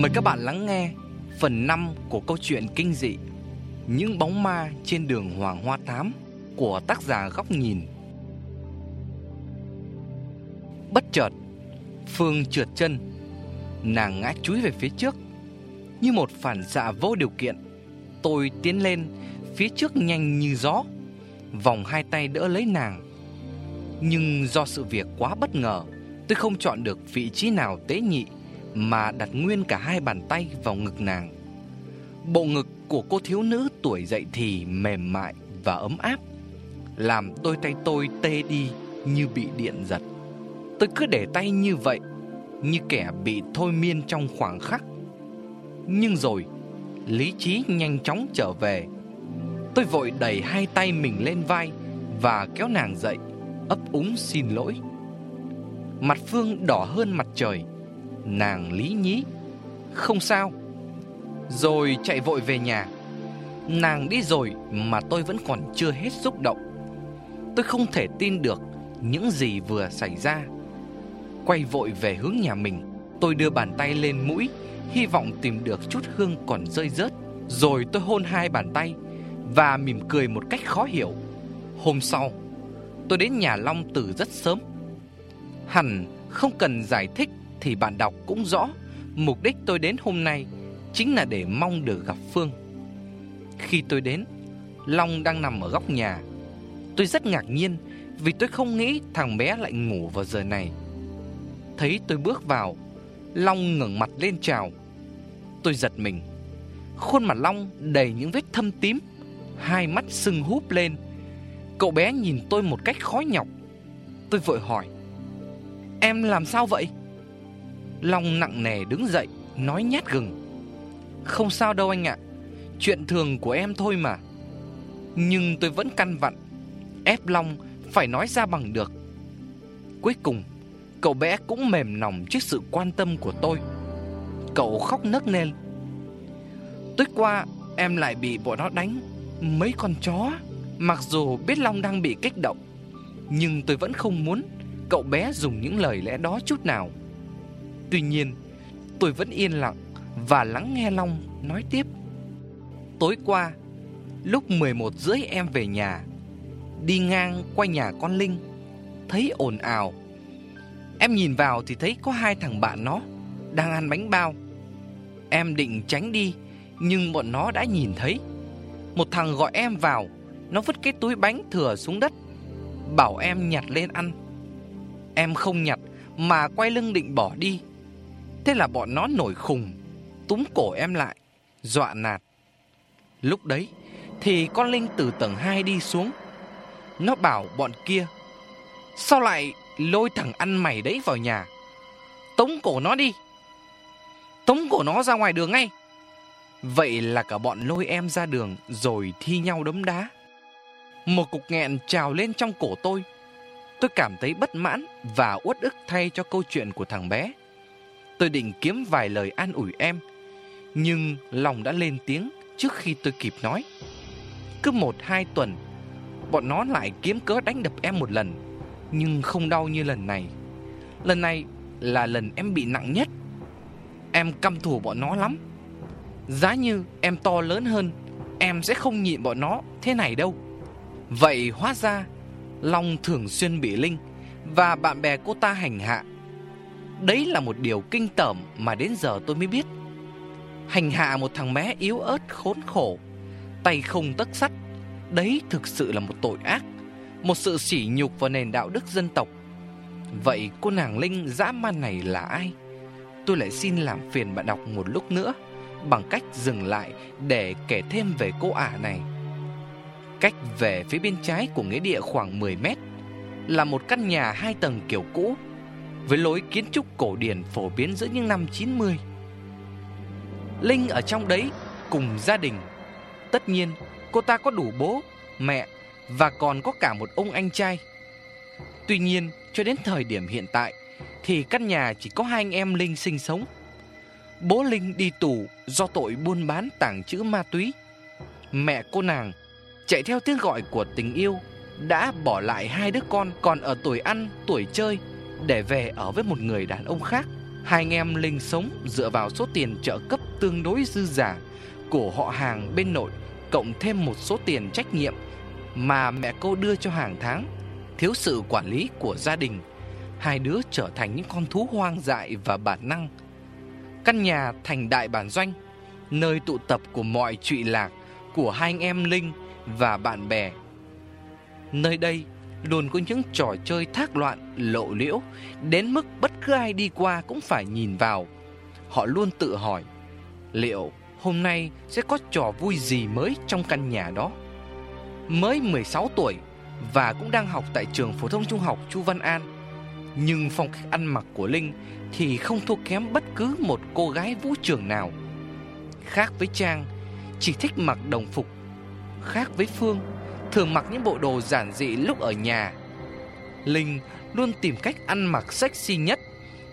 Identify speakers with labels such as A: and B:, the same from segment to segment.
A: Mời các bạn lắng nghe phần 5 của câu chuyện kinh dị Những bóng ma trên đường Hoàng Hoa Thám của tác giả Góc Nhìn. Bất chợt, Phương trượt chân, nàng ngã chúi về phía trước. Như một phản xạ vô điều kiện, tôi tiến lên phía trước nhanh như gió, vòng hai tay đỡ lấy nàng. Nhưng do sự việc quá bất ngờ, tôi không chọn được vị trí nào tế nhị mà đặt nguyên cả hai bàn tay vào ngực nàng. Bộ ngực của cô thiếu nữ tuổi dậy thì mềm mại và ấm áp, làm đôi tay tôi tê đi như bị điện giật. Tôi cứ để tay như vậy, như kẻ bị thôi miên trong khoảng khắc. Nhưng rồi, lý trí nhanh chóng trở về. Tôi vội đẩy hai tay mình lên vai và kéo nàng dậy, ấp úng xin lỗi. Mặt Phương đỏ hơn mặt trời Nàng lý nhí. Không sao. Rồi chạy vội về nhà. Nàng đi rồi mà tôi vẫn còn chưa hết xúc động. Tôi không thể tin được những gì vừa xảy ra. Quay vội về hướng nhà mình, Tôi đưa bàn tay lên mũi, Hy vọng tìm được chút hương còn rơi rớt. Rồi tôi hôn hai bàn tay Và mỉm cười một cách khó hiểu. Hôm sau, Tôi đến nhà Long từ rất sớm. Hẳn không cần giải thích thì bạn đọc cũng rõ mục đích tôi đến hôm nay chính là để mong được gặp Phương. Khi tôi đến, Long đang nằm ở góc nhà. Tôi rất ngạc nhiên vì tôi không nghĩ thằng bé lại ngủ vào giờ này. Thấy tôi bước vào, Long ngẩng mặt lên chào. Tôi giật mình. Khuôn mặt Long đầy những vết thâm tím, hai mắt sưng húp lên. Cậu bé nhìn tôi một cách khó nhọc. Tôi vội hỏi: "Em làm sao vậy?" Long nặng nề đứng dậy, Nói nhát gừng. Không sao đâu anh ạ, Chuyện thường của em thôi mà. Nhưng tôi vẫn căn vặn, Ép Long phải nói ra bằng được. Cuối cùng, Cậu bé cũng mềm lòng trước sự quan tâm của tôi. Cậu khóc nấc lên Tối qua, em lại bị bọn nó đánh, Mấy con chó. Mặc dù biết Long đang bị kích động, Nhưng tôi vẫn không muốn Cậu bé dùng những lời lẽ đó chút nào. Tuy nhiên, tôi vẫn yên lặng và lắng nghe Long nói tiếp. Tối qua, lúc 11 rưỡi em về nhà, đi ngang qua nhà con Linh, thấy ồn ào. Em nhìn vào thì thấy có hai thằng bạn nó đang ăn bánh bao. Em định tránh đi, nhưng bọn nó đã nhìn thấy. Một thằng gọi em vào, nó vứt cái túi bánh thừa xuống đất, bảo em nhặt lên ăn. Em không nhặt mà quay lưng định bỏ đi Thế là bọn nó nổi khùng, Túm cổ em lại, Dọa nạt. Lúc đấy Thì con Linh từ tầng 2 đi xuống. Nó bảo bọn kia, Sao lại lôi thằng ăn mày đấy vào nhà? Tống cổ nó đi. Tống cổ nó ra ngoài đường ngay. Vậy là cả bọn lôi em ra đường Rồi thi nhau đấm đá. Một cục nghẹn trào lên trong cổ tôi. Tôi cảm thấy bất mãn Và uất ức thay cho câu chuyện của thằng bé. Tôi định kiếm vài lời an ủi em, Nhưng lòng đã lên tiếng trước khi tôi kịp nói. Cứ một hai tuần, Bọn nó lại kiếm cớ đánh đập em một lần, Nhưng không đau như lần này. Lần này là lần em bị nặng nhất. Em căm thù bọn nó lắm. Giá như em to lớn hơn, Em sẽ không nhịn bọn nó thế này đâu. Vậy hóa ra, Long thường xuyên bị Linh, Và bạn bè cô ta hành hạ. Đấy là một điều kinh tởm mà đến giờ tôi mới biết. Hành hạ một thằng bé yếu ớt khốn khổ, Tay không tất sắt, Đấy thực sự là một tội ác, Một sự sỉ nhục vào nền đạo đức dân tộc. Vậy cô nàng Linh dã man này là ai? Tôi lại xin làm phiền bạn đọc một lúc nữa, Bằng cách dừng lại để kể thêm về cô ả này. Cách về phía bên trái của nghĩa địa khoảng 10 mét Là một căn nhà hai tầng kiểu cũ với lối kiến trúc cổ điển phổ biến giữa những năm 90. Linh ở trong đấy cùng gia đình. Tất nhiên, cô ta có đủ bố, mẹ và còn có cả một ông anh trai. Tuy nhiên, cho đến thời điểm hiện tại thì căn nhà chỉ có hai anh em Linh sinh sống. Bố Linh đi tù do tội buôn bán tàng trữ ma túy. Mẹ cô nàng chạy theo tiếng gọi của tình yêu đã bỏ lại hai đứa con còn ở tuổi ăn, tuổi chơi để về ở với một người đàn ông khác. Hai anh em Linh sống dựa vào số tiền trợ cấp tương đối dư giả của họ hàng bên nội cộng thêm một số tiền trách nhiệm mà mẹ cô đưa cho hàng tháng. Thiếu sự quản lý của gia đình, hai đứa trở thành những con thú hoang dại và bản năng. Căn nhà thành đại bản doanh, nơi tụ tập của mọi trụy lạc của hai anh em Linh và bạn bè. Nơi đây luôn có những trò chơi thác loạn, lộ liễu, đến mức bất cứ ai đi qua cũng phải nhìn vào. Họ luôn tự hỏi, liệu hôm nay sẽ có trò vui gì mới trong căn nhà đó? Mới 16 tuổi và cũng đang học tại trường phổ thông trung học Chu Văn An. Nhưng phong cách ăn mặc của Linh thì không thua kém bất cứ một cô gái vũ trường nào. Khác với Trang, chỉ thích mặc đồng phục. Khác với Phương, thường mặc những bộ đồ giản dị lúc ở nhà. Linh luôn tìm cách ăn mặc sexy nhất,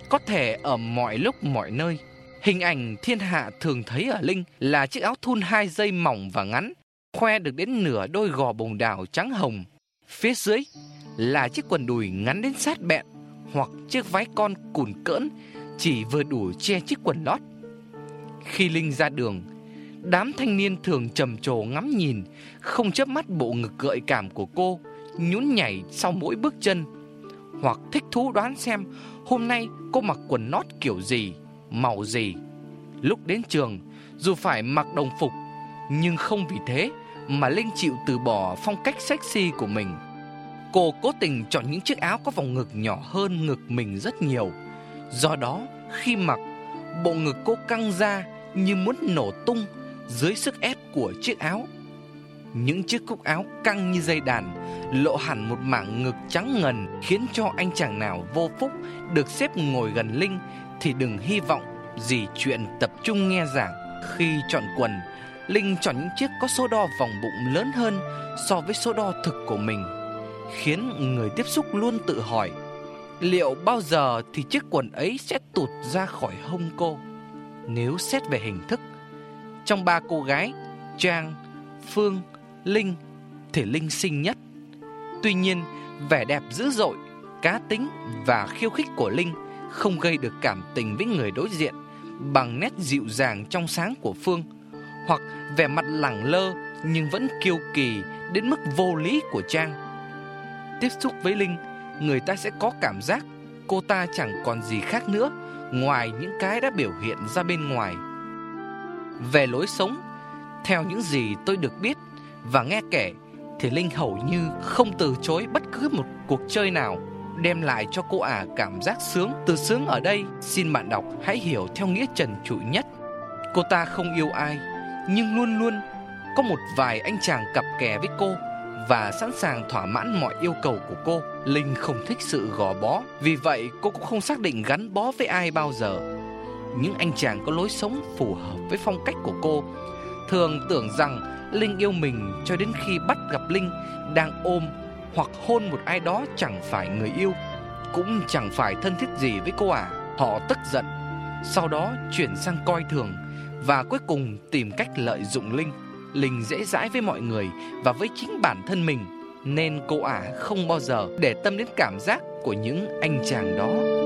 A: có thể ở mọi lúc mọi nơi. Hình ảnh thiên hạ thường thấy ở Linh là chiếc áo thun hai dây mỏng và ngắn, khoe được đến nửa đôi gò bồng đảo trắng hồng. Phía dưới là chiếc quần đùi ngắn đến sát bẹn hoặc chiếc váy con cùn cỡn chỉ vừa đủ che chiếc quần lót. Khi Linh ra đường, đám thanh niên thường trầm trồ ngắm nhìn, không chớp mắt bộ ngực gợi cảm của cô, nhún nhảy sau mỗi bước chân, hoặc thích thú đoán xem hôm nay cô mặc quần nót kiểu gì, màu gì. Lúc đến trường, dù phải mặc đồng phục, nhưng không vì thế mà Linh chịu từ bỏ phong cách sexy của mình. Cô cố tình chọn những chiếc áo có vòng ngực nhỏ hơn ngực mình rất nhiều. Do đó, khi mặc, bộ ngực cô căng ra như muốn nổ tung dưới sức ép của chiếc áo. Những chiếc cúc áo căng như dây đàn lộ hẳn một mảng ngực trắng ngần khiến cho anh chàng nào vô phúc được xếp ngồi gần Linh thì đừng hy vọng gì chuyện tập trung nghe giảng. Khi chọn quần, Linh chọn những chiếc có số đo vòng bụng lớn hơn so với số đo thực của mình, khiến người tiếp xúc luôn tự hỏi liệu bao giờ thì chiếc quần ấy sẽ tụt ra khỏi hông cô. Nếu xét về hình thức, trong ba cô gái, Trang, Phương, Linh thì Linh xinh nhất. Tuy nhiên, vẻ đẹp dữ dội, cá tính và khiêu khích của Linh không gây được cảm tình với người đối diện bằng nét dịu dàng trong sáng của Phương hoặc vẻ mặt lẳng lơ nhưng vẫn kiêu kỳ đến mức vô lý của Trang. Tiếp xúc với Linh, người ta sẽ có cảm giác cô ta chẳng còn gì khác nữa ngoài những cái đã biểu hiện ra bên ngoài. Về lối sống, theo những gì tôi được biết và nghe kể thì Linh hầu như không từ chối bất cứ một cuộc chơi nào đem lại cho cô ả cảm giác sướng. Từ sướng ở đây, xin bạn đọc hãy hiểu theo nghĩa trần trụi nhất. Cô ta không yêu ai, nhưng luôn luôn có một vài anh chàng cặp kè với cô và sẵn sàng thỏa mãn mọi yêu cầu của cô. Linh không thích sự gò bó, vì vậy cô cũng không xác định gắn bó với ai bao giờ. Những anh chàng có lối sống phù hợp với phong cách của cô thường tưởng rằng Linh yêu mình cho đến khi bắt gặp Linh đang ôm hoặc hôn một ai đó chẳng phải người yêu, cũng chẳng phải thân thiết gì với cô à. Họ tức giận, sau đó chuyển sang coi thường và cuối cùng tìm cách lợi dụng Linh. Linh dễ dãi với mọi người và với chính bản thân mình nên cô ả không bao giờ để tâm đến cảm giác của những anh chàng đó.